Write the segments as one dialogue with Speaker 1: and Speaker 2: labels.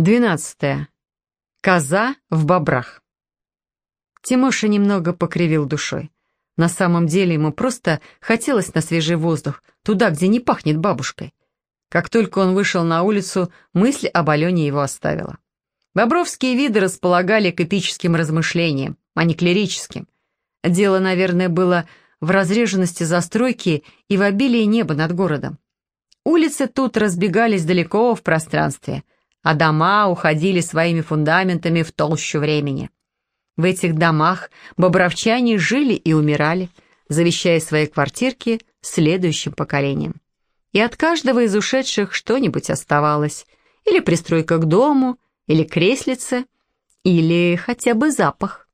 Speaker 1: Двенадцатое. Коза в бобрах. Тимоша немного покривил душой. На самом деле ему просто хотелось на свежий воздух, туда, где не пахнет бабушкой. Как только он вышел на улицу, мысль об Алене его оставила. Бобровские виды располагали к эпическим размышлениям, а не клирическим. Дело, наверное, было в разреженности застройки и в обилии неба над городом. Улицы тут разбегались далеко в пространстве, а дома уходили своими фундаментами в толщу времени. В этих домах бобровчане жили и умирали, завещая свои квартирки следующим поколениям. И от каждого из ушедших что-нибудь оставалось, или пристройка к дому, или креслице, или хотя бы запах.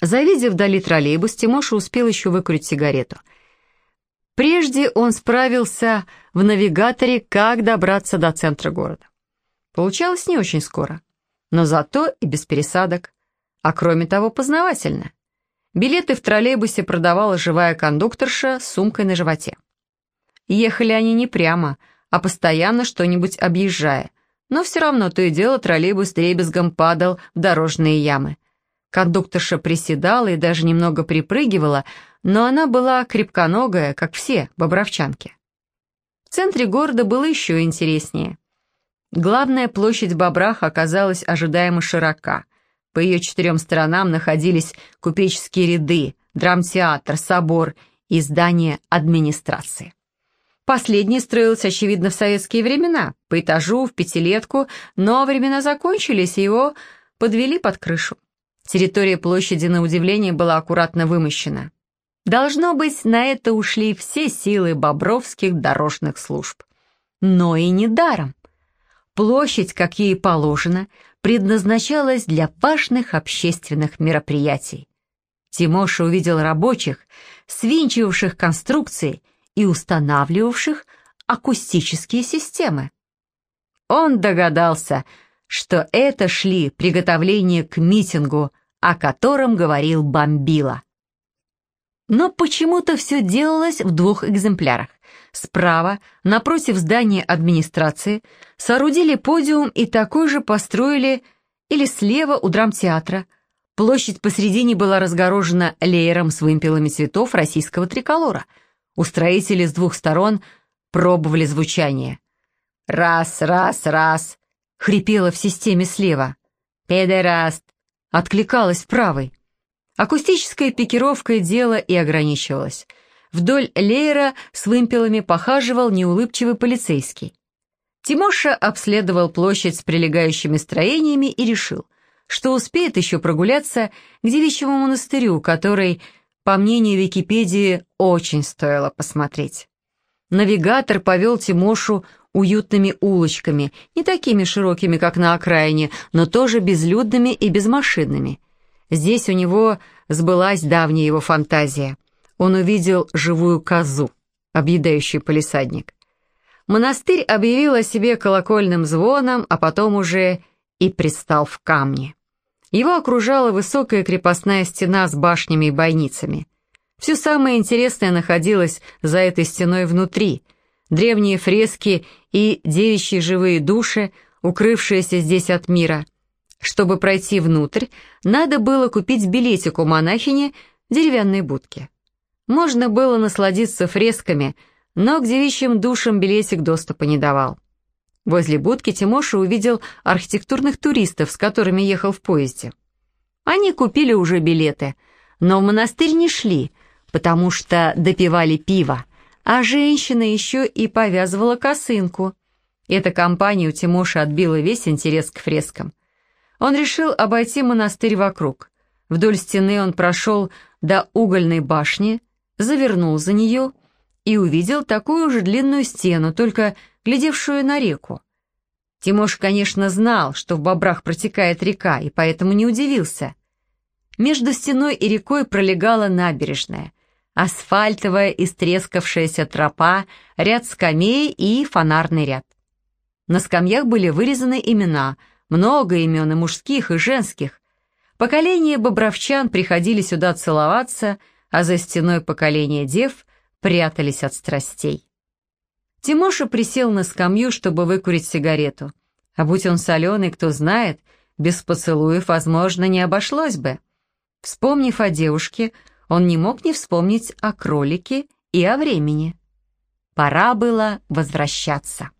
Speaker 1: Завидев вдали троллейбус, Тимоша успел еще выкурить сигарету. Прежде он справился в навигаторе, как добраться до центра города. Получалось не очень скоро, но зато и без пересадок, а кроме того познавательно. Билеты в троллейбусе продавала живая кондукторша с сумкой на животе. Ехали они не прямо, а постоянно что-нибудь объезжая, но все равно то и дело троллейбус дребезгом падал в дорожные ямы. Кондукторша приседала и даже немного припрыгивала, но она была крепконогая, как все бобровчанки. В центре города было еще интереснее. Главная площадь Бобрах оказалась ожидаемо широка. По ее четырем сторонам находились купеческие ряды, драмтеатр, собор и здание администрации. Последний строился, очевидно, в советские времена, по этажу, в пятилетку, но времена закончились, и его подвели под крышу. Территория площади, на удивление, была аккуратно вымощена. Должно быть, на это ушли все силы бобровских дорожных служб. Но и не даром. Площадь, как ей положено, предназначалась для важных общественных мероприятий. Тимоша увидел рабочих, свинчивавших конструкции и устанавливавших акустические системы. Он догадался, что это шли приготовления к митингу, о котором говорил Бомбила. Но почему-то все делалось в двух экземплярах. Справа, напротив здания администрации, соорудили подиум и такой же построили или слева у драмтеатра. Площадь посредине была разгорожена леером с вымпелами цветов российского триколора. Устроители с двух сторон пробовали звучание. «Раз, раз, раз», хрипела в системе слева. «Педераст!» откликалась правой. Акустическая пикировка дело и ограничивалась. Вдоль леера с вымпелами похаживал неулыбчивый полицейский. Тимоша обследовал площадь с прилегающими строениями и решил, что успеет еще прогуляться к девичьему монастырю, который, по мнению Википедии, очень стоило посмотреть. Навигатор повел Тимошу уютными улочками, не такими широкими, как на окраине, но тоже безлюдными и безмашинными. Здесь у него сбылась давняя его фантазия. Он увидел живую козу, объедающую полисадник. Монастырь объявил о себе колокольным звоном, а потом уже и пристал в камне. Его окружала высокая крепостная стена с башнями и бойницами. Все самое интересное находилось за этой стеной внутри – древние фрески и девичьи живые души, укрывшиеся здесь от мира. Чтобы пройти внутрь, надо было купить билетик у монахини в деревянной будке. Можно было насладиться фресками, но к девичьим душам билетик доступа не давал. Возле будки Тимоша увидел архитектурных туристов, с которыми ехал в поезде. Они купили уже билеты, но в монастырь не шли, потому что допивали пиво, а женщина еще и повязывала косынку. Эта компания у Тимоши отбила весь интерес к фрескам. Он решил обойти монастырь вокруг. Вдоль стены он прошел до угольной башни, завернул за нее и увидел такую же длинную стену, только глядевшую на реку. Тимош, конечно, знал, что в Бобрах протекает река, и поэтому не удивился. Между стеной и рекой пролегала набережная — асфальтовая истрескавшаяся тропа, ряд скамей и фонарный ряд. На скамьях были вырезаны имена, много имен и мужских, и женских. Поколения бобровчан приходили сюда целоваться, а за стеной поколения дев прятались от страстей. Тимоша присел на скамью, чтобы выкурить сигарету. А будь он соленый, кто знает, без поцелуев, возможно, не обошлось бы. Вспомнив о девушке, он не мог не вспомнить о кролике и о времени. Пора было возвращаться.